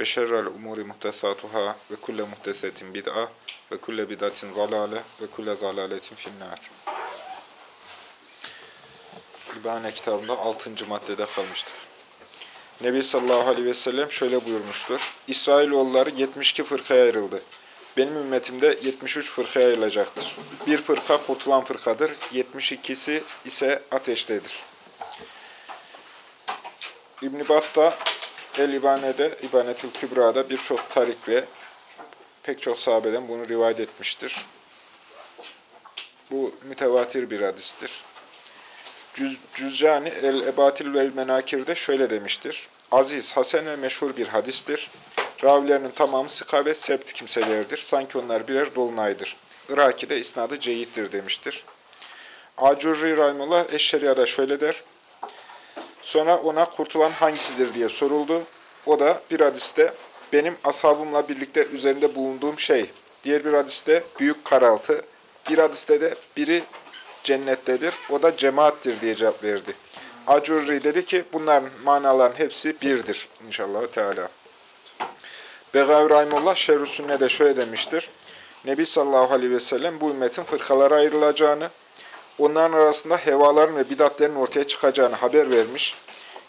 ve şerrel umuri muhtesatuhâ ve kulle muhtesetin bid'a ve kulle bid'atin zalâle ve kulle zalâletin finnâr. İbane kitabında 6. maddede kalmıştır. Nebi sallallahu aleyhi ve sellem şöyle buyurmuştur. İsrailoğulları 72 fırkaya ayrıldı. Benim ümmetimde 73 fırkaya ayrılacaktır. Bir fırka kurtulan fırkadır, 72'si ise ateştedir. İbn-i Battah El-İbane'de, İbanetül Kübra'da birçok tarik ve pek çok sahabeden bunu rivayet etmiştir. Bu mütevatir bir hadistir. Cüz, Cüzzani El-Ebatil vel Menakir'de şöyle demiştir. Aziz, hasen ve meşhur bir hadistir. Ravilerinin tamamı sıka ve sept kimselerdir. Sanki onlar birer dolunaydır. Iraki'de isnadı ceyittir demiştir. Acurri Rahimullah Eşşeriya'da şöyle der. Sonra ona kurtulan hangisidir diye soruldu. O da bir hadiste benim ashabımla birlikte üzerinde bulunduğum şey. Diğer bir hadiste büyük karaltı. Bir hadiste de biri cennettedir. O da cemaattir diye cevap verdi. Acurri dedi ki bunların manaların hepsi birdir inşallah Teala. Begavi Rahimullah Şerrü Sünne'de şöyle demiştir. Nebi sallallahu aleyhi ve sellem bu ümmetin fırkalara ayrılacağını, onların arasında hevaların ve bidatlerin ortaya çıkacağını haber vermiş,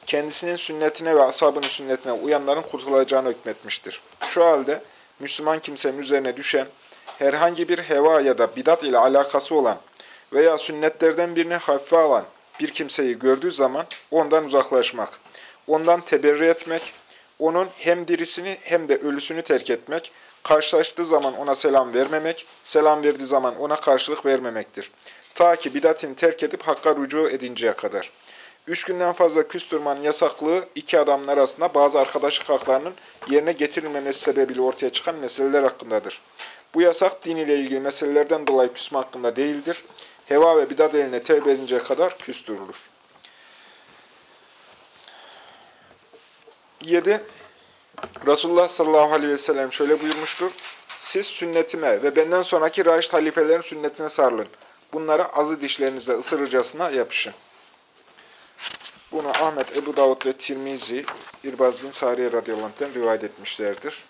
kendisinin sünnetine ve ashabının sünnetine uyanların kurtulacağını hükmetmiştir. Şu halde Müslüman kimsenin üzerine düşen, herhangi bir heva ya da bidat ile alakası olan veya sünnetlerden birini hafife alan bir kimseyi gördüğü zaman ondan uzaklaşmak, ondan teberri etmek, onun hem dirisini hem de ölüsünü terk etmek, karşılaştığı zaman ona selam vermemek, selam verdiği zaman ona karşılık vermemektir. Ta ki bidatini terk edip hakka rücu edinceye kadar. Üç günden fazla küstürmanın yasaklığı iki adamın arasında bazı arkadaşlık haklarının yerine getirilmemesi sebebiyle ortaya çıkan meseleler hakkındadır. Bu yasak din ile ilgili meselelerden dolayı küsme hakkında değildir. Heva ve bidat eline tevbe edinceye kadar küstürülür. 7. Resulullah sallallahu aleyhi ve sellem şöyle buyurmuştur. Siz sünnetime ve benden sonraki raşit halifelerin sünnetine sarılın. Bunlara azı dişlerinize ısırırcasına yapışın. Bunu Ahmet, Ebu Davud ve Tirmizi, İrbaz bin Sariye radıyallahu rivayet etmişlerdir.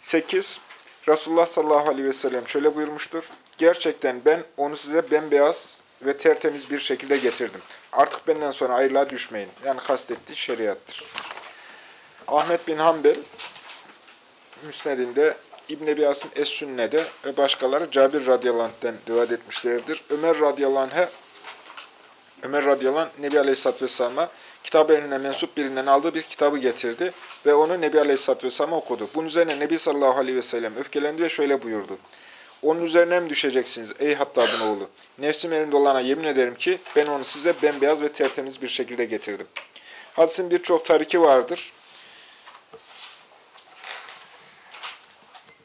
8. Resulullah sallallahu aleyhi ve sellem şöyle buyurmuştur. Gerçekten ben onu size bembeyaz ve tertemiz bir şekilde getirdim. Artık benden sonra ayrılığa düşmeyin. Yani kastettiği şeriattır. Ahmet bin Hanbel, Müsned'inde İbn Ebi Asım Es-Sünne'de ve başkaları Cabir radıyallahu anh'den rivayet etmişlerdir. Ömer radıyallahu Ömer radıyallahu Nebi Aleyhisselatü Vesselam'a kitap eline mensup birinden aldığı bir kitabı getirdi ve onu Nebi Aleyhisselatü Vesselam'a okudu. Bunun üzerine Nebi sallallahu aleyhi ve sellem öfkelendi ve şöyle buyurdu. Onun üzerine mi düşeceksiniz ey Hattab'ın oğlu? Nefsim elinde olana yemin ederim ki ben onu size bembeyaz ve tertemiz bir şekilde getirdim. Hadisin birçok tariki vardır.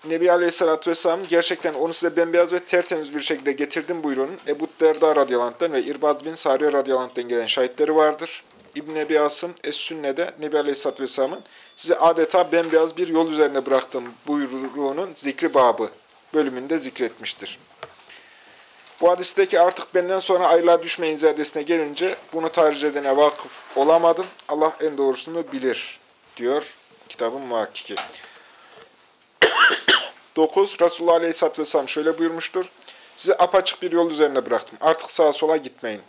Nebi Aleyhisselatü Vesselam gerçekten onu size bembeyaz ve tertemiz bir şekilde getirdim buyruğunun Ebu Derda radıyallahu ve İrbad bin Sariye radıyallahu gelen şahitleri vardır. İbn Ebi Asım Es-Sünne'de Nebi Aleyhisselatü Vesselam'ın size adeta bembeyaz bir yol üzerine bıraktım buyruğunun zikri babı bölümünde zikretmiştir. Bu hadisteki artık benden sonra ayrılığa düşmeyin ziyadesine gelince bunu tarih edene vakıf olamadım. Allah en doğrusunu bilir diyor kitabın muhakkiki. 9. Resulullah Aleyhisselatü Vesselam şöyle buyurmuştur. Sizi apaçık bir yol üzerine bıraktım. Artık sağa sola gitmeyin.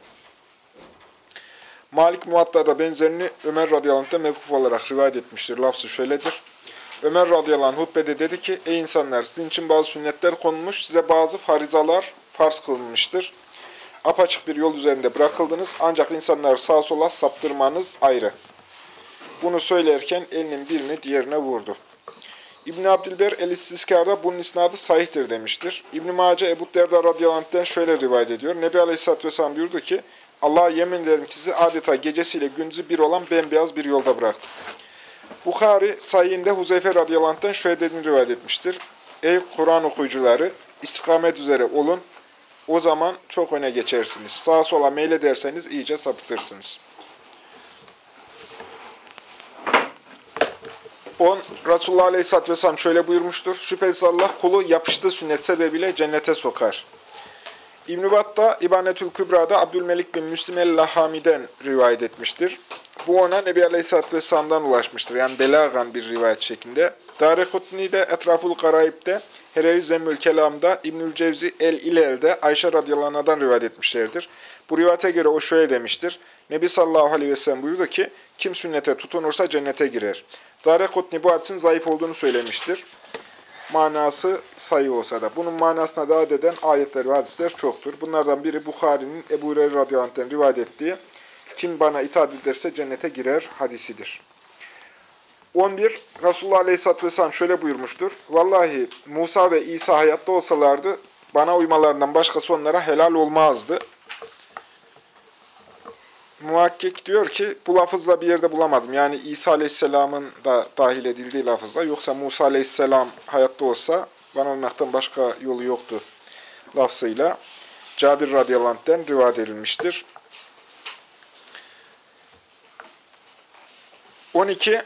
Malik Muatta'da benzerini Ömer radıyallahu anh'da mevkuf olarak rivayet etmiştir. Lafzı şöyledir. Ömer radıyallahu anh hutbede dedi ki, Ey insanlar sizin için bazı sünnetler konulmuş, size bazı farizalar farz kılınmıştır. Apaçık bir yol üzerinde bırakıldınız ancak insanları sağa sola saptırmanız ayrı. Bunu söylerken elinin birini diğerine vurdu. İbn Abdilber el-İstizkar'da bunun isnadı sahihtir demiştir. İbn Mace Ebu Derda radıyallahu şöyle rivayet ediyor. Nebi Aleyhisselatü Vesselam buyurdu ki, Allah'a yemin ederim ki sizi adeta gecesiyle gündüzü bir olan bembeyaz bir yolda bıraktım. Bukhari sayinde Huzeyfe radıyallahu şöyle dediğini rivayet etmiştir. Ey Kur'an okuyucuları istikamet üzere olun. O zaman çok öne geçersiniz. Sağa sola meylederseniz iyice sapıtırsınız. 10. Resulullah Aleyhisselatü Vesselam şöyle buyurmuştur. Şüphesiz Allah kulu yapıştığı sünnet sebebiyle cennete sokar. İbn-i Battah, İbanetül Kübra'da Abdülmelik bin Müslim el-Lahami'den rivayet etmiştir. Bu ona Nebi Aleyhisselatü Vesselam'dan ulaşmıştır. Yani belagan bir rivayet şeklinde. Darekutni'de, Etraful Garayip'te, Herevi Zemmül Kelam'da, İbnül Cevzi El-İlel'de Ayşe radıyallahu rivayet etmişlerdir. Bu rivayete göre o şöyle demiştir. Nebi sallallahu aleyhi ve sellem buyurdu ki, kim sünnete tutunursa cennete girer. Darekutni bu hadisin zayıf olduğunu söylemiştir. Manası sayı olsa da. Bunun manasına daha eden ayetler ve hadisler çoktur. Bunlardan biri Bukhari'nin Ebu Hureyre radıyallahu rivayet ettiği, kim bana itaat ederse cennete girer hadisidir. 11. Resulullah Aleyhisselatü Vesselam şöyle buyurmuştur. Vallahi Musa ve İsa hayatta olsalardı bana uymalarından başkası onlara helal olmazdı. Muhakkik diyor ki bu lafızla bir yerde bulamadım. Yani İsa Aleyhisselam'ın da dahil edildiği lafızla. Yoksa Musa Aleyhisselam hayatta olsa bana uymaktan başka yolu yoktu lafzıyla. Cabir radıyallahu anh'den rivayet edilmiştir. 12.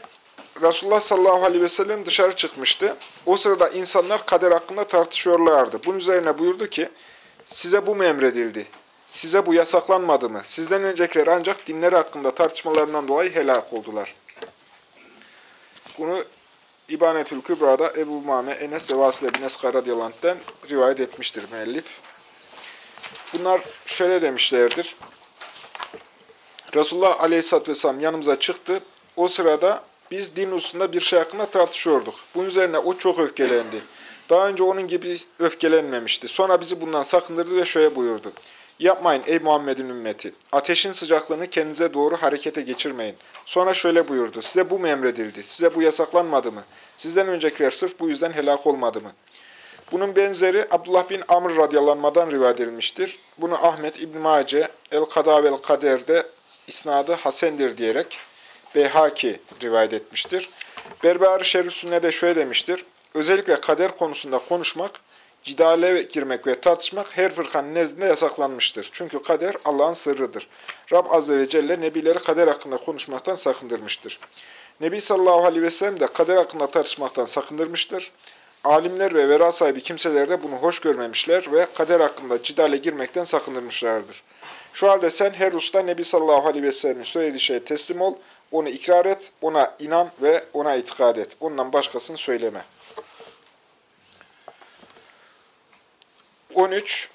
Resulullah sallallahu aleyhi ve sellem dışarı çıkmıştı. O sırada insanlar kader hakkında tartışıyorlardı. Bunun üzerine buyurdu ki, size bu mu emredildi? Size bu yasaklanmadı mı? Sizden öncekiler ancak dinleri hakkında tartışmalarından dolayı helak oldular. Bunu İbanetül Kübra'da Ebu Mame, Enes ve Vasile bin Eskar radıyallahu rivayet etmiştir müellif. Bunlar şöyle demişlerdir. Resulullah aleyhisselatü vesselam yanımıza çıktı. O sırada biz din hususunda bir şey hakkında tartışıyorduk. Bunun üzerine o çok öfkelendi. Daha önce onun gibi öfkelenmemişti. Sonra bizi bundan sakındırdı ve şöyle buyurdu. Yapmayın ey Muhammed'in ümmeti. Ateşin sıcaklığını kendinize doğru harekete geçirmeyin. Sonra şöyle buyurdu. Size bu mu emredildi? Size bu yasaklanmadı mı? Sizden öncekiler sırf bu yüzden helak olmadı mı? Bunun benzeri Abdullah bin Amr radyalanmadan rivayet edilmiştir. Bunu Ahmet İbn Mace El-Kada vel Kader'de isnadı Hasendir diyerek Beyhaki rivayet etmiştir. Berber-i Şerif de şöyle demiştir. Özellikle kader konusunda konuşmak, cidale girmek ve tartışmak her fırkanın nezdinde yasaklanmıştır. Çünkü kader Allah'ın sırrıdır. Rab Azze ve Celle nebileri kader hakkında konuşmaktan sakındırmıştır. Nebi sallallahu aleyhi ve sellem de kader hakkında tartışmaktan sakındırmıştır. Alimler ve vera sahibi kimseler de bunu hoş görmemişler ve kader hakkında cidale girmekten sakındırmışlardır. Şu halde sen her usta Nebi sallallahu aleyhi ve sellemin söylediği şeye teslim ol onu ikrar et, ona inan ve ona itikad et. Ondan başkasını söyleme. 13.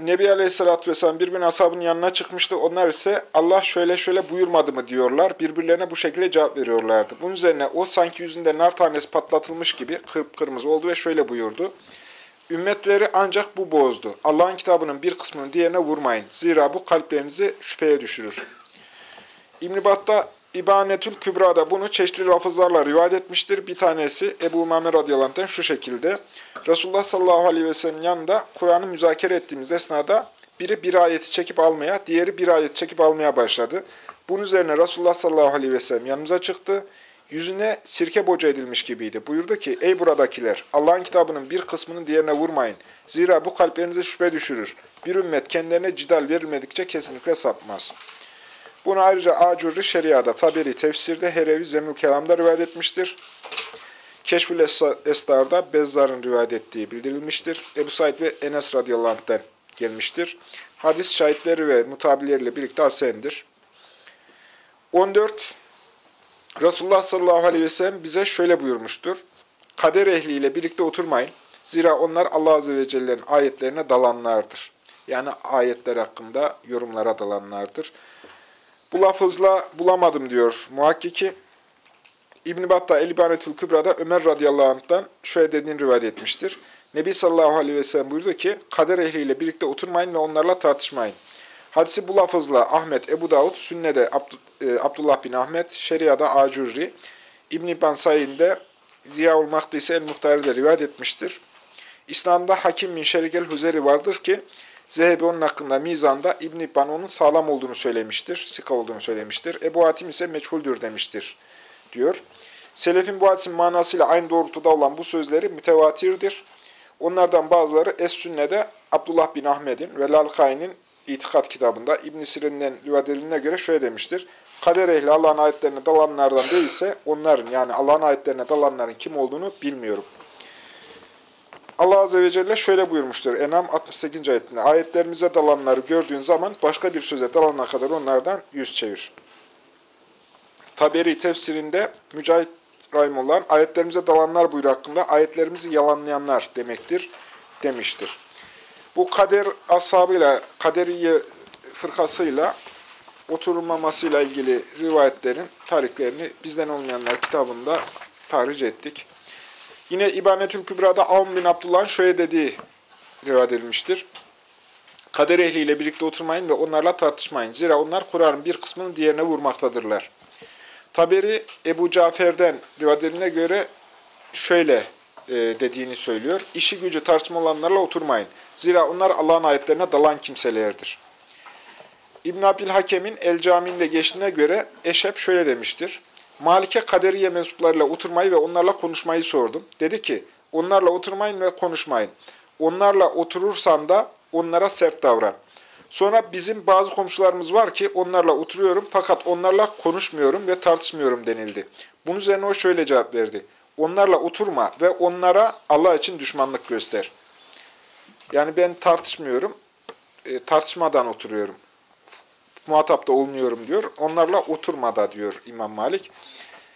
Nebi Aleyhisselatü Vesselam bir gün yanına çıkmıştı. Onlar ise Allah şöyle şöyle buyurmadı mı diyorlar. Birbirlerine bu şekilde cevap veriyorlardı. Bunun üzerine o sanki yüzünde nar tanesi patlatılmış gibi kırmızı oldu ve şöyle buyurdu. Ümmetleri ancak bu bozdu. Allah'ın kitabının bir kısmını diğerine vurmayın. Zira bu kalplerinizi şüpheye düşürür. İbn-i Bat'ta İbanetül Kübra'da bunu çeşitli lafızlarla rivayet etmiştir. Bir tanesi Ebu Umame radıyallahu şu şekilde. Resulullah sallallahu aleyhi ve sellem yanında Kur'an'ı müzakere ettiğimiz esnada biri bir ayeti çekip almaya, diğeri bir ayeti çekip almaya başladı. Bunun üzerine Resulullah sallallahu aleyhi ve sellem yanımıza çıktı. Yüzüne sirke boca edilmiş gibiydi. Buyurdu ki, ey buradakiler, Allah'ın kitabının bir kısmını diğerine vurmayın. Zira bu kalplerinizi şüphe düşürür. Bir ümmet kendilerine cidal verilmedikçe kesinlikle sapmaz.'' Bunu ayrıca Acurri Şeria'da, Taberi Tefsir'de, Herevi Zemül Kelam'da rivayet etmiştir. Keşfül Estar'da Bezzar'ın rivayet ettiği bildirilmiştir. Ebu Said ve Enes radıyallahu gelmiştir. Hadis şahitleri ve mutabileriyle birlikte asendir. 14. Resulullah sallallahu aleyhi ve sellem bize şöyle buyurmuştur. Kader ehliyle birlikte oturmayın. Zira onlar Allah azze ve celle'nin ayetlerine dalanlardır. Yani ayetler hakkında yorumlara dalanlardır. Bu lafızla bulamadım diyor muhakkiki. İbn-i Battah El-İbanetül Kübra'da Ömer radıyallahu anh'tan şöyle dediğini rivayet etmiştir. Nebi sallallahu aleyhi ve sellem buyurdu ki, kader ehliyle birlikte oturmayın ve onlarla tartışmayın. Hadisi bu lafızla Ahmet, Ebu Davud, Sünne'de e, Abdullah bin Ahmet, Şeria'da Acurri, İbn-i İbn Said'de Ziyaul Mahdisi El-Muhtar'da rivayet etmiştir. İslam'da Hakim bin Şerikel Huzeri vardır ki, Zehebi onun hakkında mizanda İbn-i onun sağlam olduğunu söylemiştir, sika olduğunu söylemiştir. Ebu Hatim ise meçhuldür demiştir, diyor. Selefin bu hadisin manasıyla aynı doğrultuda olan bu sözleri mütevatirdir. Onlardan bazıları Es-Sünne'de Abdullah bin Ahmet'in ve Lalkay'ın itikat kitabında İbn-i Sirin'den rivayet göre şöyle demiştir. Kader ehli Allah'ın ayetlerine dalanlardan değilse onların yani Allah'ın ayetlerine dalanların kim olduğunu bilmiyorum. Allah Azze ve Celle şöyle buyurmuştur. Enam 68. ayetinde. Ayetlerimize dalanları gördüğün zaman başka bir söze dalana kadar onlardan yüz çevir. Taberi tefsirinde Mücahit Rahimullah ayetlerimize dalanlar buyur hakkında ayetlerimizi yalanlayanlar demektir demiştir. Bu kader ashabıyla, kaderiye fırkasıyla oturulmamasıyla ilgili rivayetlerin tarihlerini bizden olmayanlar kitabında tahric ettik. Yine İbanetül Kübra'da Avm bin Abdullah'ın şöyle dediği rivayet edilmiştir. Kader ehliyle birlikte oturmayın ve onlarla tartışmayın. Zira onlar Kur'an'ın bir kısmını diğerine vurmaktadırlar. Taberi Ebu Cafer'den rivayetlerine göre şöyle e, dediğini söylüyor. İşi gücü tartışma olanlarla oturmayın. Zira onlar Allah'ın ayetlerine dalan kimselerdir. İbn Abil Hakem'in El Cami'inde geçtiğine göre Eşep şöyle demiştir. Malik'e kaderiye mensuplarıyla oturmayı ve onlarla konuşmayı sordum. Dedi ki, onlarla oturmayın ve konuşmayın. Onlarla oturursan da onlara sert davran. Sonra bizim bazı komşularımız var ki onlarla oturuyorum fakat onlarla konuşmuyorum ve tartışmıyorum denildi. Bunun üzerine o şöyle cevap verdi. Onlarla oturma ve onlara Allah için düşmanlık göster. Yani ben tartışmıyorum, e, tartışmadan oturuyorum muhatap da olmuyorum diyor. Onlarla oturmada diyor İmam Malik.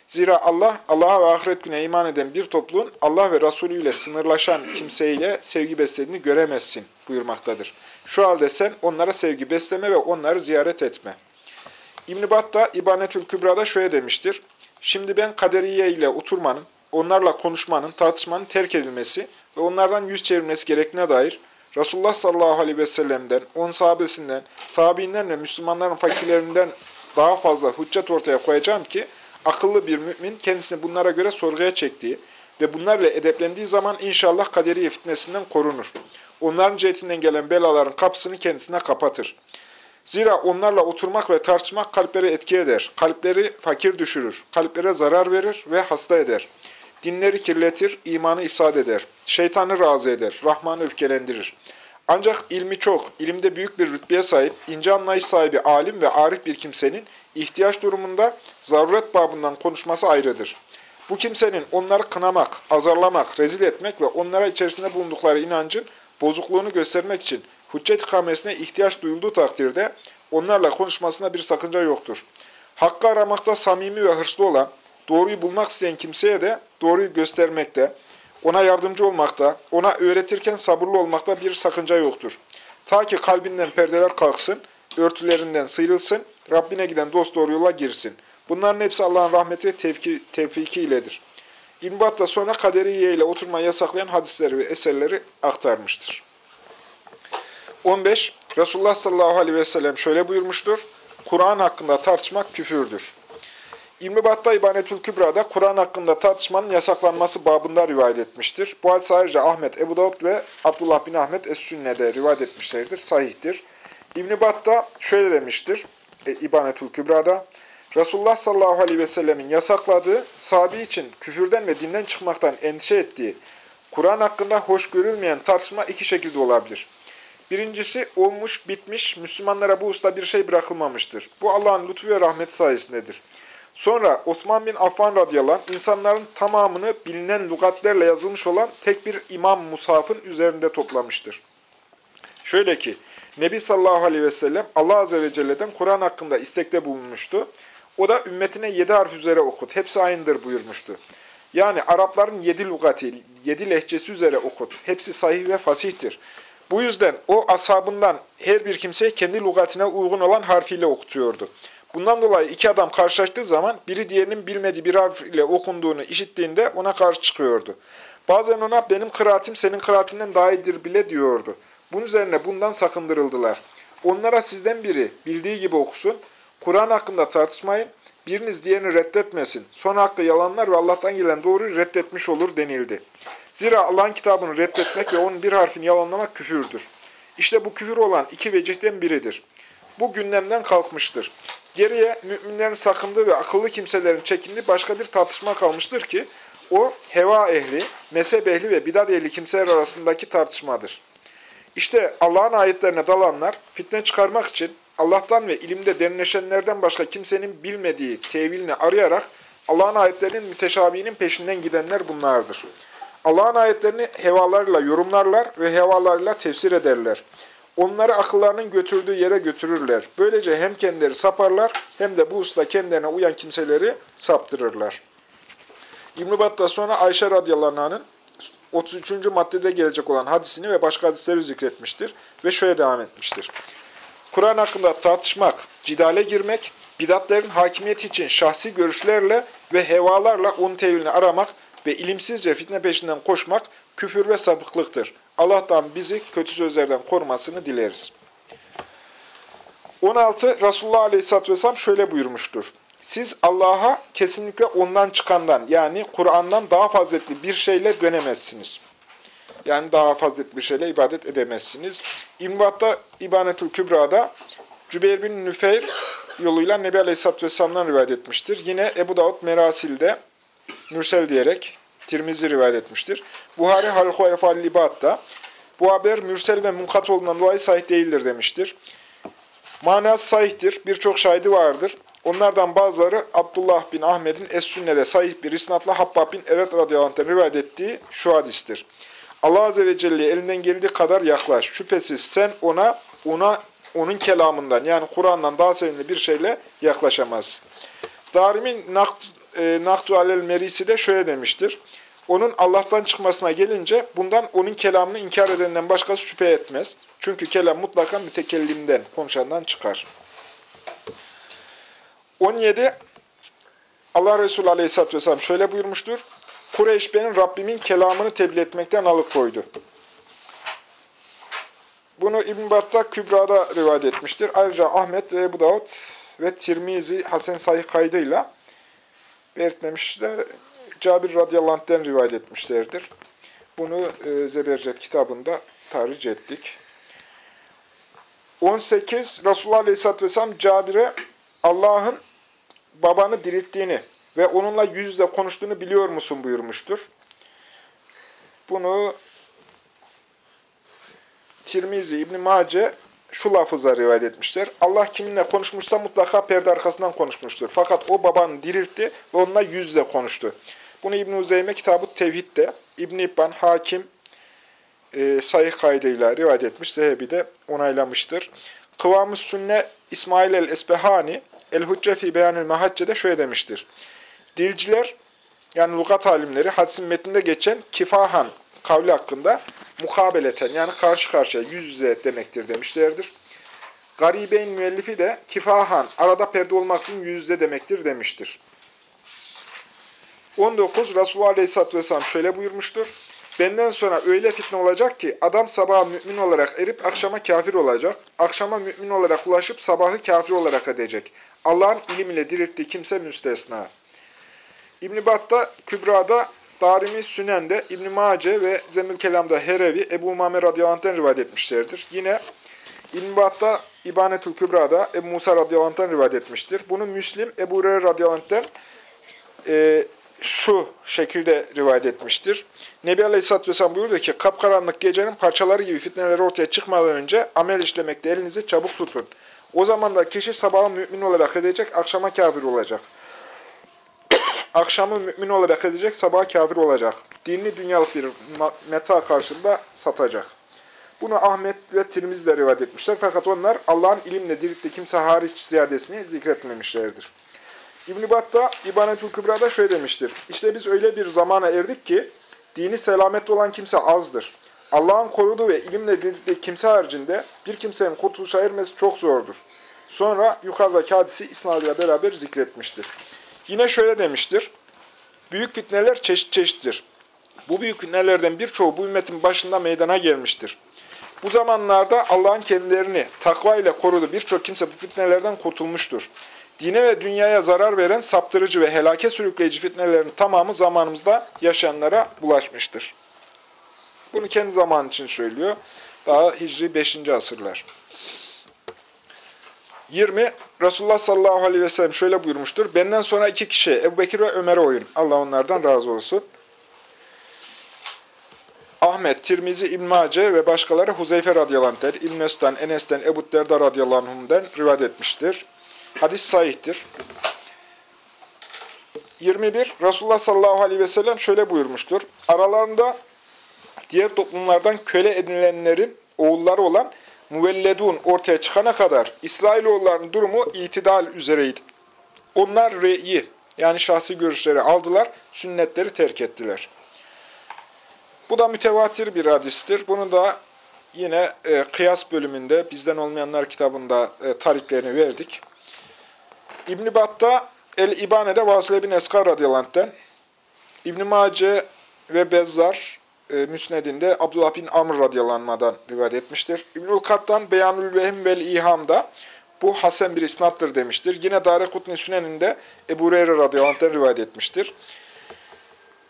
Zira Allah, Allah'a ve ahiret güne iman eden bir topluluğun Allah ve Resulü ile sınırlaşan kimseyle sevgi beslediğini göremezsin buyurmaktadır. Şu halde sen onlara sevgi besleme ve onları ziyaret etme. İbn-i Battah İbanetül Kübra'da şöyle demiştir. Şimdi ben kaderiye ile oturmanın, onlarla konuşmanın, tartışmanın terk edilmesi ve onlardan yüz çevirmesi gerektiğine dair Resulullah sallallahu aleyhi ve sellem'den, on sahabesinden, tabiinden ve Müslümanların fakirlerinden daha fazla hüccet ortaya koyacağım ki, akıllı bir mümin kendisini bunlara göre sorguya çektiği ve bunlarla edeplendiği zaman inşallah kaderiye fitnesinden korunur. Onların cihetinden gelen belaların kapısını kendisine kapatır. Zira onlarla oturmak ve tartışmak kalpleri etki eder, kalpleri fakir düşürür, kalplere zarar verir ve hasta eder. Dinleri kirletir, imanı ifsad eder. Şeytanı razı eder, Rahman'ı öfkelendirir. Ancak ilmi çok, ilimde büyük bir rütbeye sahip, ince anlayış sahibi alim ve arif bir kimsenin ihtiyaç durumunda zaruret babından konuşması ayrıdır. Bu kimsenin onları kınamak, azarlamak, rezil etmek ve onlara içerisinde bulundukları inancın bozukluğunu göstermek için hüccet ikamesine ihtiyaç duyulduğu takdirde onlarla konuşmasına bir sakınca yoktur. Hakkı aramakta samimi ve hırslı olan, doğruyu bulmak isteyen kimseye de doğruyu göstermekte, ona yardımcı olmakta, ona öğretirken sabırlı olmakta bir sakınca yoktur. Ta ki kalbinden perdeler kalksın, örtülerinden sıyrılsın, Rabbine giden dost doğru yola girsin. Bunların hepsi Allah'ın rahmeti tevki, tevfiki iledir. İbn da sonra kaderiye ile oturmayı yasaklayan hadisleri ve eserleri aktarmıştır. 15. Resulullah sallallahu aleyhi ve sellem şöyle buyurmuştur. Kur'an hakkında tartışmak küfürdür. İbn-i Battah İbanetül Kübra'da Kur'an hakkında tartışmanın yasaklanması babında rivayet etmiştir. Bu hadis ayrıca Ahmet, Ebu Davud ve Abdullah bin Ahmet Es-Sünne'de rivayet etmişlerdir. Sahihtir. İbn-i Battah şöyle demiştir e, İbanetül Kübra'da. Resulullah sallallahu aleyhi ve sellemin yasakladığı, sahabi için küfürden ve dinden çıkmaktan endişe ettiği, Kur'an hakkında hoş görülmeyen tartışma iki şekilde olabilir. Birincisi olmuş, bitmiş, Müslümanlara bu usta bir şey bırakılmamıştır. Bu Allah'ın lütfu ve rahmeti sayesindedir. Sonra Osman bin Affan radıyallahu anh, insanların tamamını bilinen lügatlerle yazılmış olan tek bir imam musafın üzerinde toplamıştır. Şöyle ki, Nebi sallallahu aleyhi ve sellem Allah azze ve celle'den Kur'an hakkında istekte bulunmuştu. O da ümmetine yedi harf üzere okut, hepsi aynıdır buyurmuştu. Yani Arapların yedi lügati, yedi lehçesi üzere okut, hepsi sahih ve fasihtir. Bu yüzden o ashabından her bir kimseye kendi lügatine uygun olan harfiyle okutuyordu. Bundan dolayı iki adam karşılaştığı zaman biri diğerinin bilmediği bir harf ile okunduğunu işittiğinde ona karşı çıkıyordu. Bazen ona benim kıraatim senin kıraatinden daha iyidir bile diyordu. Bunun üzerine bundan sakındırıldılar. Onlara sizden biri bildiği gibi okusun, Kur'an hakkında tartışmayın, biriniz diğerini reddetmesin. Son hakkı yalanlar ve Allah'tan gelen doğruyu reddetmiş olur denildi. Zira Allah'ın kitabını reddetmek ve onun bir harfini yalanlamak küfürdür. İşte bu küfür olan iki vecihten biridir. Bu gündemden kalkmıştır. Geriye müminlerin sakındığı ve akıllı kimselerin çekindiği başka bir tartışma kalmıştır ki, o heva ehli, mezhep ehli ve bidat ehli kimseler arasındaki tartışmadır. İşte Allah'ın ayetlerine dalanlar, fitne çıkarmak için Allah'tan ve ilimde derinleşenlerden başka kimsenin bilmediği tevilini arayarak Allah'ın ayetlerinin müteşabihinin peşinden gidenler bunlardır. Allah'ın ayetlerini hevalarla yorumlarlar ve hevalarla tefsir ederler. Onları akıllarının götürdüğü yere götürürler. Böylece hem kendileri saparlar hem de bu usta kendilerine uyan kimseleri saptırırlar. İbn-i Bat'ta sonra Ayşe radıyallahu anh'ın 33. maddede gelecek olan hadisini ve başka hadisleri zikretmiştir ve şöyle devam etmiştir. Kur'an hakkında tartışmak, cidale girmek, bidatlerin hakimiyeti için şahsi görüşlerle ve hevalarla onun tevilini aramak ve ilimsizce fitne peşinden koşmak küfür ve sapıklıktır. Allah'tan bizi kötü sözlerden korumasını dileriz. 16. Resulullah Aleyhisselatü Vesselam şöyle buyurmuştur. Siz Allah'a kesinlikle ondan çıkandan yani Kur'an'dan daha faziletli bir şeyle dönemezsiniz. Yani daha faziletli bir şeyle ibadet edemezsiniz. İmbat'ta İbanetül Kübra'da Cübeyr bin Nüfeyr yoluyla Nebi Aleyhisselatü Vesselam'dan rivayet etmiştir. Yine Ebu Davud Merasil'de Mürsel diyerek Tirmizi rivayet etmiştir. Buhari Halku Efal Libat'ta bu haber mürsel ve munkat olduğundan dolayı sahih değildir demiştir. Manası sahihtir. Birçok şahidi vardır. Onlardan bazıları Abdullah bin Ahmet'in Es-Sünne'de sahih bir isnatla Habbab bin Eret radıyallahu rivayet ettiği şu hadistir. Allah Azze ve Celle elinden geldiği kadar yaklaş. Şüphesiz sen ona, ona onun kelamından yani Kur'an'dan daha sevimli bir şeyle yaklaşamazsın. Darimin Naktu e, Alel Merisi de şöyle demiştir. Onun Allah'tan çıkmasına gelince bundan onun kelamını inkar edenden başkası şüphe etmez. Çünkü kelam mutlaka mütekellimden, konuşandan çıkar. 17. Allah Resulü Aleyhisselatü Vesselam şöyle buyurmuştur. Kureyş benim Rabbimin kelamını tebliğ etmekten alıkoydu. Bunu İbn Battah Kübra'da rivayet etmiştir. Ayrıca Ahmet ve Ebu Davud ve Tirmizi Hasan Sahih kaydıyla belirtmemişler. Cabir radıyallahu anh'den rivayet etmişlerdir. Bunu e, Zebercet kitabında tarih ettik. 18. Resulullah aleyhisselatü vesselam Cabir'e Allah'ın babanı dirilttiğini ve onunla yüz yüze konuştuğunu biliyor musun buyurmuştur. Bunu Tirmizi, İbn Mace şu lafızla rivayet etmişler. Allah kiminle konuşmuşsa mutlaka perde arkasından konuşmuştur. Fakat o babanı diriltti ve onunla yüz yüze konuştu. Bunu İbn-i Uzeyme kitabı Tevhid'de, İbn-i İbban, Hakim, e, sayı kaydıyla rivayet etmiş. Zehebi de onaylamıştır. Kıvam-ı Sünne İsmail el-Esbehani, El-Hucce Beyanül Mehacce'de şöyle demiştir. Dilciler, yani lugat alimleri, hadisin metninde geçen kifahan kavli hakkında mukabeleten, yani karşı karşıya, yüz yüze demektir demişlerdir. Garibeyn müellifi de kifahan, arada perde olmaksızın yüz yüze demektir demiştir. 19. Resulullah Aleyhisselatü Vesselam şöyle buyurmuştur. Benden sonra öyle fitne olacak ki adam sabaha mümin olarak erip akşama kafir olacak. Akşama mümin olarak ulaşıp sabahı kafir olarak edecek. Allah'ın ilim ile dirilttiği kimse müstesna. İbn-i Bat'ta, Kübra'da, Darimi Sünen'de, İbn-i Mace ve Zemül Kelam'da Herevi, Ebu Umame radıyallahu rivayet etmişlerdir. Yine İbn-i Bat'ta, İbanetül Kübra'da Ebu Musa radıyallahu rivayet etmiştir. Bunu Müslim, Ebu Hureyre radıyallahu e, şu şekilde rivayet etmiştir. Nebi Aleyhisselatü Vesselam buyurdu ki, kapkaranlık gecenin parçaları gibi fitneler ortaya çıkmadan önce amel işlemekte elinizi çabuk tutun. O zaman da kişi sabahı mümin olarak edecek, akşama kafir olacak. Akşamı mümin olarak edecek, sabah kafir olacak. Dinli dünyalık bir meta karşılığında satacak. Bunu Ahmet ve Tirmizi de rivayet etmişler. Fakat onlar Allah'ın ilimle dirilttiği kimse hariç ziyadesini zikretmemişlerdir. İbn-i Battah İbanetül Kübra'da şöyle demiştir. İşte biz öyle bir zamana erdik ki dini selametli olan kimse azdır. Allah'ın koruduğu ve ilimle birlikte kimse haricinde bir kimsenin kurtuluşa ermesi çok zordur. Sonra yukarıdaki hadisi isnadıyla beraber zikretmiştir. Yine şöyle demiştir. Büyük fitneler çeşit çeşittir. Bu büyük fitnelerden birçoğu bu ümmetin başında meydana gelmiştir. Bu zamanlarda Allah'ın kendilerini takva ile koruduğu birçok kimse bu fitnelerden kurtulmuştur. Dine ve dünyaya zarar veren saptırıcı ve helake sürükleyici fitnelerin tamamı zamanımızda yaşayanlara bulaşmıştır. Bunu kendi zaman için söylüyor. Daha Hicri 5. asırlar. 20. Resulullah sallallahu aleyhi ve sellem şöyle buyurmuştur. Benden sonra iki kişi Ebu Bekir ve Ömer'e oyun. Allah onlardan razı olsun. Ahmet, Tirmizi, İbn Mace ve başkaları Huzeyfe radıyallahu anh'den, İbn Mesud'dan, Enes'ten, Ebu Derda radıyallahu anh'den rivayet etmiştir. Hadis sahihtir. 21. Resulullah sallallahu aleyhi ve sellem şöyle buyurmuştur. Aralarında diğer toplumlardan köle edinilenlerin oğulları olan müvelledun ortaya çıkana kadar İsrailoğullarının durumu itidal üzereydi. Onlar re'yi yani şahsi görüşleri aldılar, sünnetleri terk ettiler. Bu da mütevatir bir hadistir. Bunu da yine e, kıyas bölümünde bizden olmayanlar kitabında e, tariklerini verdik. İbn-i Bat'ta El-İbane'de Vasile bin Eskar radıyallahu İbn-i Mace ve Bezzar e, Müsned'inde Abdullah bin Amr radıyallahu rivayet etmiştir. İbnül Kat'tan Beyanül Vehim vel İham'da bu Hasan bir isnattır demiştir. Yine Darekutni Sünen'inde Ebu Hureyre radıyallahu rivayet etmiştir.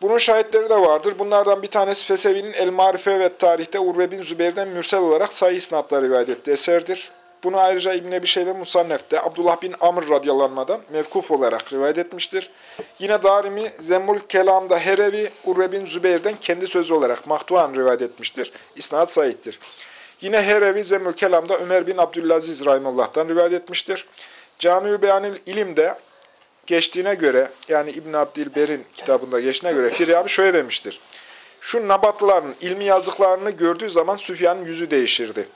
Bunun şahitleri de vardır. Bunlardan bir tanesi Fesevi'nin El-Marife ve Tarih'te Urve bin Zübeyir'den mürsel olarak sayı isnatla rivayet ettiği eserdir. Bunu ayrıca İbn Ebi Şeybe Musannef'te Abdullah bin Amr radyalanmadan mevkuf olarak rivayet etmiştir. Yine Darimi Zemmul Kelam'da Herevi Urve bin Zübeyir'den kendi sözü olarak mahtuan rivayet etmiştir. İsnat sahiptir. Yine Herevi Zemmul Kelam'da Ömer bin Abdülaziz Rahimullah'tan rivayet etmiştir. Cami-ü Beyanil İlim'de geçtiğine göre, yani İbn Abdilber'in kitabında geçtiğine göre Firyabi şöyle demiştir. Şu Nabatlıların ilmi yazıklarını gördüğü zaman Süfyan'ın yüzü değişirdi.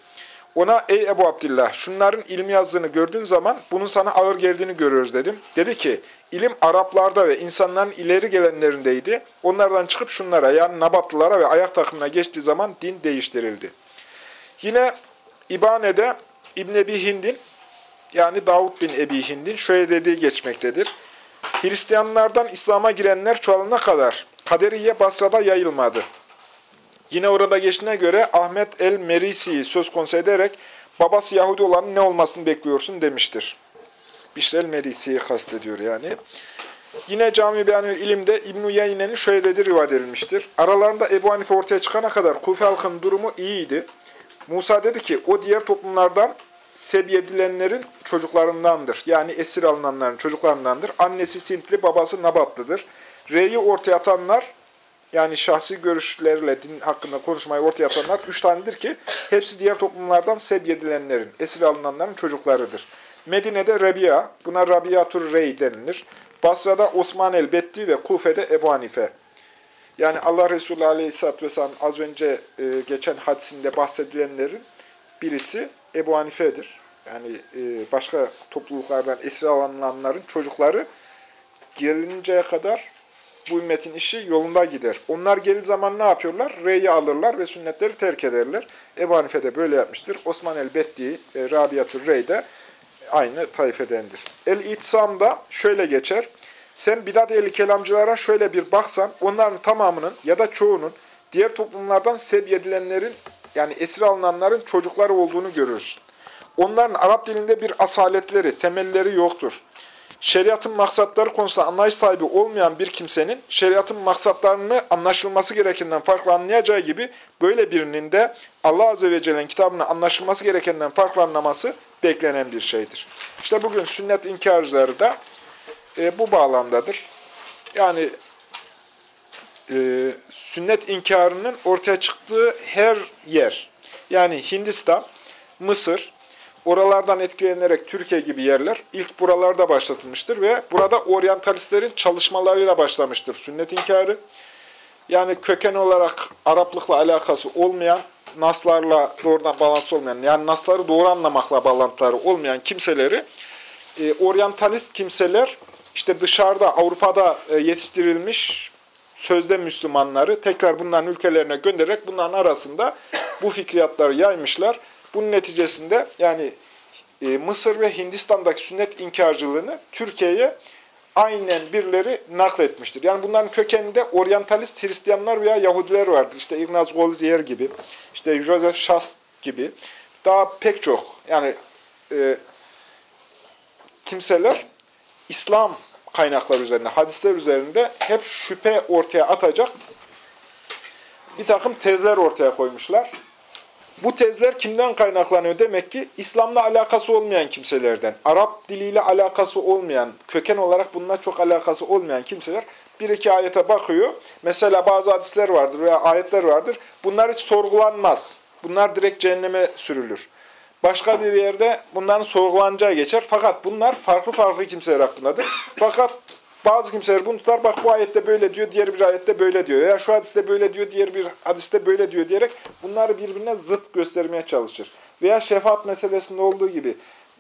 Ona ey Ebu Abdillah şunların ilmi yazdığını gördüğün zaman bunun sana ağır geldiğini görüyoruz dedim. Dedi ki ilim Araplarda ve insanların ileri gelenlerindeydi. Onlardan çıkıp şunlara yani Nabatlılara ve ayak takımına geçtiği zaman din değiştirildi. Yine İbane'de İbn Ebi Hind'in yani Davud bin Ebi Hind'in şöyle dediği geçmektedir. Hristiyanlardan İslam'a girenler çoğalana kadar Kaderiye Basra'da yayılmadı. Yine orada geçtiğine göre Ahmet el-Merisi'yi söz konusu ederek babası Yahudi olanın ne olmasını bekliyorsun demiştir. Bişr el-Merisi'yi kastediyor yani. Yine Cami Beyanül İlim'de İbn-i Yayne'nin şöyle dediği rivayet edilmiştir. Aralarında Ebu Hanife ortaya çıkana kadar Kufe halkının durumu iyiydi. Musa dedi ki o diğer toplumlardan sebiyedilenlerin çocuklarındandır. Yani esir alınanların çocuklarındandır. Annesi Sintli, babası Nabatlıdır. R'yi ortaya atanlar yani şahsi görüşlerle din hakkında konuşmayı ortaya atanlar üç tanedir ki hepsi diğer toplumlardan sebyedilenlerin, esir alınanların çocuklarıdır. Medine'de Rabia, buna Rabiatur Rey denilir. Basra'da Osman el-Betti ve Kufe'de Ebu Hanife. Yani Allah Resulü Aleyhisselatü Vesselam az önce e, geçen hadisinde bahsedilenlerin birisi Ebu Hanife'dir. Yani e, başka topluluklardan esir alınanların çocukları gelinceye kadar bu ümmetin işi yolunda gider. Onlar gelir zaman ne yapıyorlar? Re'yi alırlar ve sünnetleri terk ederler. Ebu Hanife de böyle yapmıştır. Osman el-Beddi ve Rabiatül Rey de aynı tayfedendir. El-İtsam'da şöyle geçer. Sen bidat ehli kelamcılara şöyle bir baksan, onların tamamının ya da çoğunun diğer toplumlardan sebyedilenlerin yani esir alınanların çocukları olduğunu görürsün. Onların Arap dilinde bir asaletleri, temelleri yoktur şeriatın maksatları konusunda anlayış sahibi olmayan bir kimsenin şeriatın maksatlarını anlaşılması gerekenden farklı anlayacağı gibi böyle birinin de Allah Azze ve Celle'nin kitabını anlaşılması gerekenden farklı anlaması beklenen bir şeydir. İşte bugün sünnet inkarcıları da e, bu bağlamdadır. Yani e, sünnet inkarının ortaya çıktığı her yer, yani Hindistan, Mısır, Oralardan etkilenerek Türkiye gibi yerler ilk buralarda başlatılmıştır ve burada oryantalistlerin çalışmalarıyla başlamıştır sünnet inkarı. Yani köken olarak Araplıkla alakası olmayan, Naslarla doğrudan bağlantısı olmayan, yani Nasları doğru anlamakla bağlantıları olmayan kimseleri, e, oryantalist kimseler, işte dışarıda, Avrupa'da e, yetiştirilmiş sözde Müslümanları tekrar bunların ülkelerine göndererek bunların arasında bu fikriyatları yaymışlar. Bunun neticesinde yani e, Mısır ve Hindistan'daki sünnet inkarcılığını Türkiye'ye aynen birileri nakletmiştir. Yani bunların kökeninde oryantalist Hristiyanlar veya Yahudiler vardır. İşte Ignaz Goldziher gibi, işte Joseph Schast gibi. Daha pek çok yani e, kimseler İslam kaynaklar üzerinde, hadisler üzerinde hep şüphe ortaya atacak bir takım tezler ortaya koymuşlar. Bu tezler kimden kaynaklanıyor? Demek ki İslam'la alakası olmayan kimselerden, Arap diliyle alakası olmayan, köken olarak bununla çok alakası olmayan kimseler bir iki ayete bakıyor. Mesela bazı hadisler vardır veya ayetler vardır. Bunlar hiç sorgulanmaz. Bunlar direkt cehenneme sürülür. Başka bir yerde bunların sorgulanacağı geçer. Fakat bunlar farklı farklı kimseler hakkındadır. Fakat bazı kimseler bunu tutar, bak bu ayette böyle diyor, diğer bir ayette böyle diyor. Veya şu hadiste böyle diyor, diğer bir hadiste böyle diyor diyerek bunları birbirine zıt göstermeye çalışır. Veya şefaat meselesinde olduğu gibi,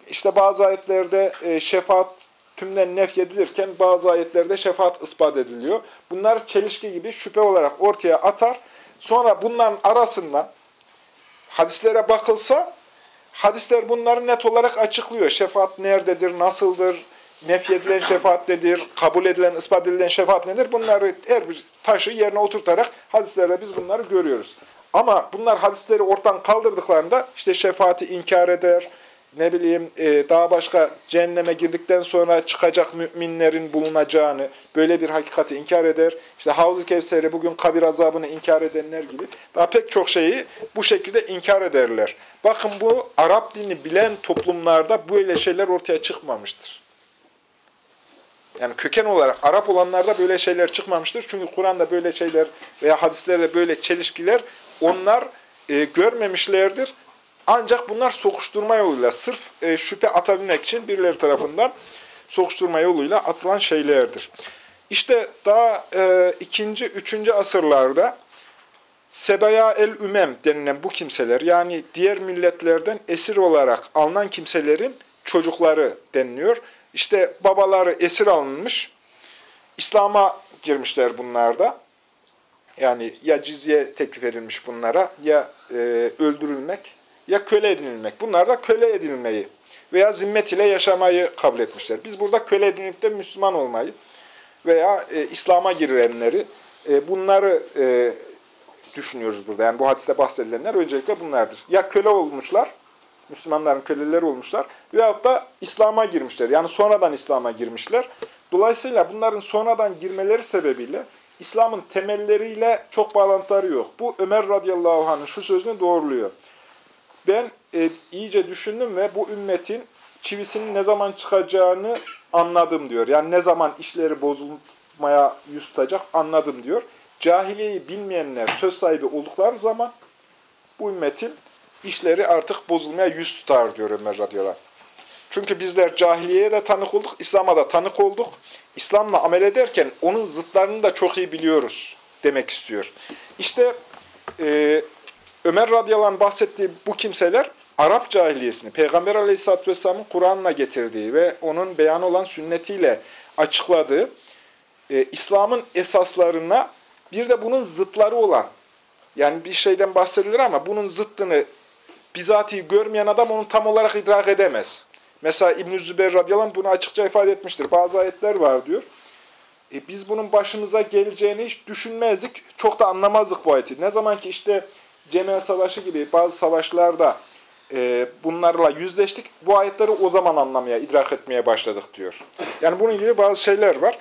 işte bazı ayetlerde e, şefaat tümden nef edilirken bazı ayetlerde şefaat ispat ediliyor. Bunlar çelişki gibi şüphe olarak ortaya atar. Sonra bunların arasından hadislere bakılsa, hadisler bunları net olarak açıklıyor. Şefaat nerededir, nasıldır, nefyedilen şefaat nedir, kabul edilen, ispat edilen şefaat nedir? Bunları her bir taşı yerine oturtarak hadislerde biz bunları görüyoruz. Ama bunlar hadisleri ortadan kaldırdıklarında işte şefaati inkar eder, ne bileyim e, daha başka cehenneme girdikten sonra çıkacak müminlerin bulunacağını, böyle bir hakikati inkar eder. İşte Havz-ı Kevser'i bugün kabir azabını inkar edenler gibi daha pek çok şeyi bu şekilde inkar ederler. Bakın bu Arap dini bilen toplumlarda böyle şeyler ortaya çıkmamıştır. Yani köken olarak Arap olanlarda böyle şeyler çıkmamıştır. Çünkü Kur'an'da böyle şeyler veya hadislerde böyle çelişkiler onlar e, görmemişlerdir. Ancak bunlar sokuşturma yoluyla, sırf e, şüphe atabilmek için birileri tarafından sokuşturma yoluyla atılan şeylerdir. İşte daha e, ikinci, üçüncü asırlarda Sebaya el-Ümem denilen bu kimseler, yani diğer milletlerden esir olarak alınan kimselerin çocukları deniliyor. İşte babaları esir alınmış, İslam'a girmişler bunlarda. Yani ya cizye teklif edilmiş bunlara, ya e, öldürülmek, ya köle edinilmek. Bunlar da köle edilmeyi veya zimmet ile yaşamayı kabul etmişler. Biz burada köle edinip de Müslüman olmayı veya e, İslam'a girenleri, e, bunları e, düşünüyoruz burada. Yani bu hadiste bahsedilenler öncelikle bunlardır. Ya köle olmuşlar, Müslümanların köleleri olmuşlar veyahut da İslam'a girmişler. Yani sonradan İslam'a girmişler. Dolayısıyla bunların sonradan girmeleri sebebiyle İslam'ın temelleriyle çok bağlantıları yok. Bu Ömer radıyallahu anh'ın şu sözünü doğruluyor. Ben e, iyice düşündüm ve bu ümmetin çivisinin ne zaman çıkacağını anladım diyor. Yani ne zaman işleri bozulmaya yüz tutacak anladım diyor. Cahiliyeyi bilmeyenler söz sahibi oldukları zaman bu ümmetin işleri artık bozulmaya yüz tutar diyor Ömer radıyallahu Çünkü bizler cahiliyeye de tanık olduk, İslam'a da tanık olduk. İslam'la amel ederken onun zıtlarını da çok iyi biliyoruz demek istiyor. İşte e, Ömer radıyallahu bahsettiği bu kimseler Arap cahiliyesini, Peygamber aleyhisselatü vesselamın Kur'an'la getirdiği ve onun beyanı olan sünnetiyle açıkladığı e, İslam'ın esaslarına bir de bunun zıtları olan, yani bir şeyden bahsedilir ama bunun zıttını bizatihi görmeyen adam onu tam olarak idrak edemez. Mesela İbn-i Zübeyir radıyallahu anh bunu açıkça ifade etmiştir. Bazı ayetler var diyor. E, biz bunun başımıza geleceğini hiç düşünmezdik. Çok da anlamazdık bu ayeti. Ne zaman ki işte Cemel Savaşı gibi bazı savaşlarda e, bunlarla yüzleştik. Bu ayetleri o zaman anlamaya, idrak etmeye başladık diyor. Yani bunun gibi bazı şeyler var.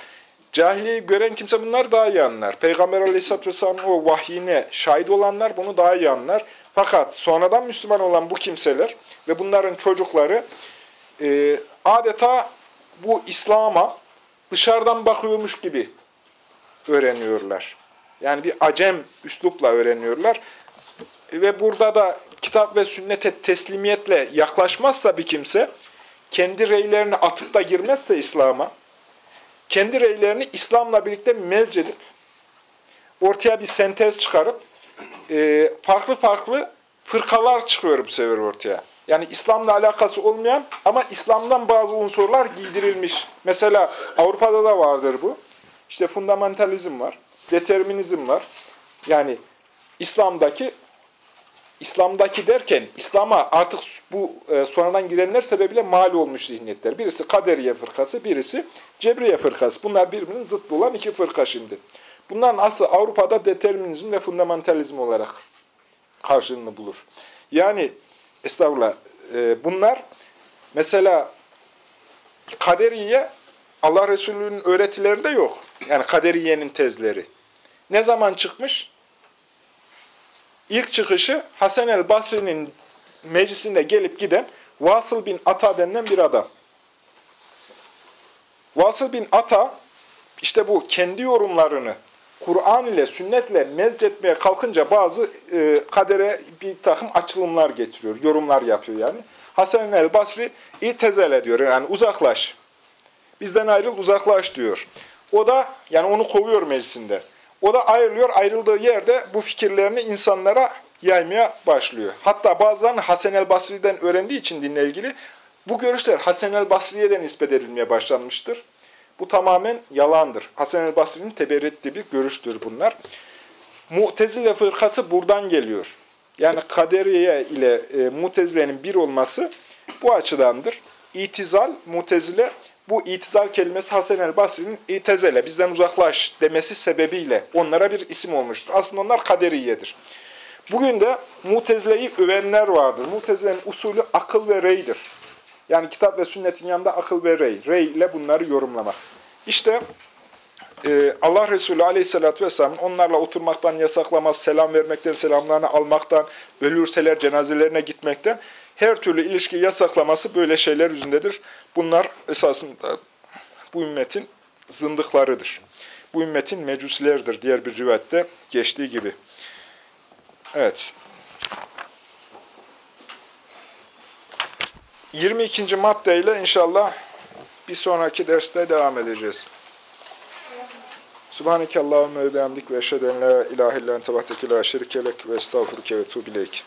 Cahiliyeyi gören kimse bunlar daha iyi anlar. Peygamber Aleyhisselatü Vesselam'ın o vahyine şahit olanlar bunu daha iyi anlar. Fakat sonradan Müslüman olan bu kimseler ve bunların çocukları e, adeta bu İslam'a dışarıdan bakıyormuş gibi öğreniyorlar. Yani bir acem üslupla öğreniyorlar. Ve burada da kitap ve sünnete teslimiyetle yaklaşmazsa bir kimse, kendi reylerini atıp da girmezse İslam'a, kendi reylerini İslam'la birlikte mezcedip, ortaya bir sentez çıkarıp, e, farklı farklı fırkalar çıkıyor bu sefer ortaya. Yani İslam'la alakası olmayan ama İslam'dan bazı unsurlar giydirilmiş. Mesela Avrupa'da da vardır bu. İşte fundamentalizm var, determinizm var. Yani İslam'daki İslam'daki derken İslam'a artık bu e, sonradan girenler sebebiyle mal olmuş zihniyetler. Birisi Kaderiye fırkası, birisi Cebriye fırkası. Bunlar birbirinin zıttı olan iki fırka şimdi. Bunların aslı Avrupa'da determinizm ve fundamentalizm olarak karşılığını bulur. Yani estağfurullah e, bunlar mesela kaderiye Allah Resulü'nün öğretilerinde yok. Yani kaderiyenin tezleri. Ne zaman çıkmış? ilk çıkışı Hasan el Basri'nin meclisinde gelip giden Vasıl bin Ata denilen bir adam. Vasıl bin Ata işte bu kendi yorumlarını Kur'an ile sünnetle mezcetmeye kalkınca bazı e, kadere bir takım açılımlar getiriyor, yorumlar yapıyor yani. Hasan el Basri itezele diyor yani uzaklaş. Bizden ayrıl uzaklaş diyor. O da yani onu kovuyor meclisinde. O da ayrılıyor. Ayrıldığı yerde bu fikirlerini insanlara yaymaya başlıyor. Hatta bazılarını Hasan el Basri'den öğrendiği için dinle ilgili bu görüşler Hasan el Basri'ye de nispet edilmeye başlanmıştır. Bu tamamen yalandır. Hasan el Basri'nin teberri bir görüştür bunlar. Mu'tezile fırkası buradan geliyor. Yani kaderiye ile e, mutezilenin bir olması bu açıdandır. İtizal, mutezile, bu itizal kelimesi Hasan el Basri'nin itezele, bizden uzaklaş demesi sebebiyle onlara bir isim olmuştur. Aslında onlar kaderiyedir. Bugün de mutezileyi övenler vardır. Mutezilenin usulü akıl ve reydir. Yani kitap ve sünnetin yanında akıl ve rey. Rey ile bunları yorumlamak. İşte e, Allah Resulü Aleyhisselatü vesselamın onlarla oturmaktan yasaklaması, selam vermekten, selamlarını almaktan, ölürseler cenazelerine gitmekten her türlü ilişki yasaklaması böyle şeyler yüzündedir. Bunlar esasında bu ümmetin zındıklarıdır. Bu ümmetin mecusileridir diğer bir rivayette geçtiği gibi. Evet. 22. maddeyle inşallah bir sonraki derste devam edeceğiz. Subhaneke Allahümme ve bihamdik ve eşhedü en la ilahe la şerikelek ve estağfuruke ve tuğbileyk.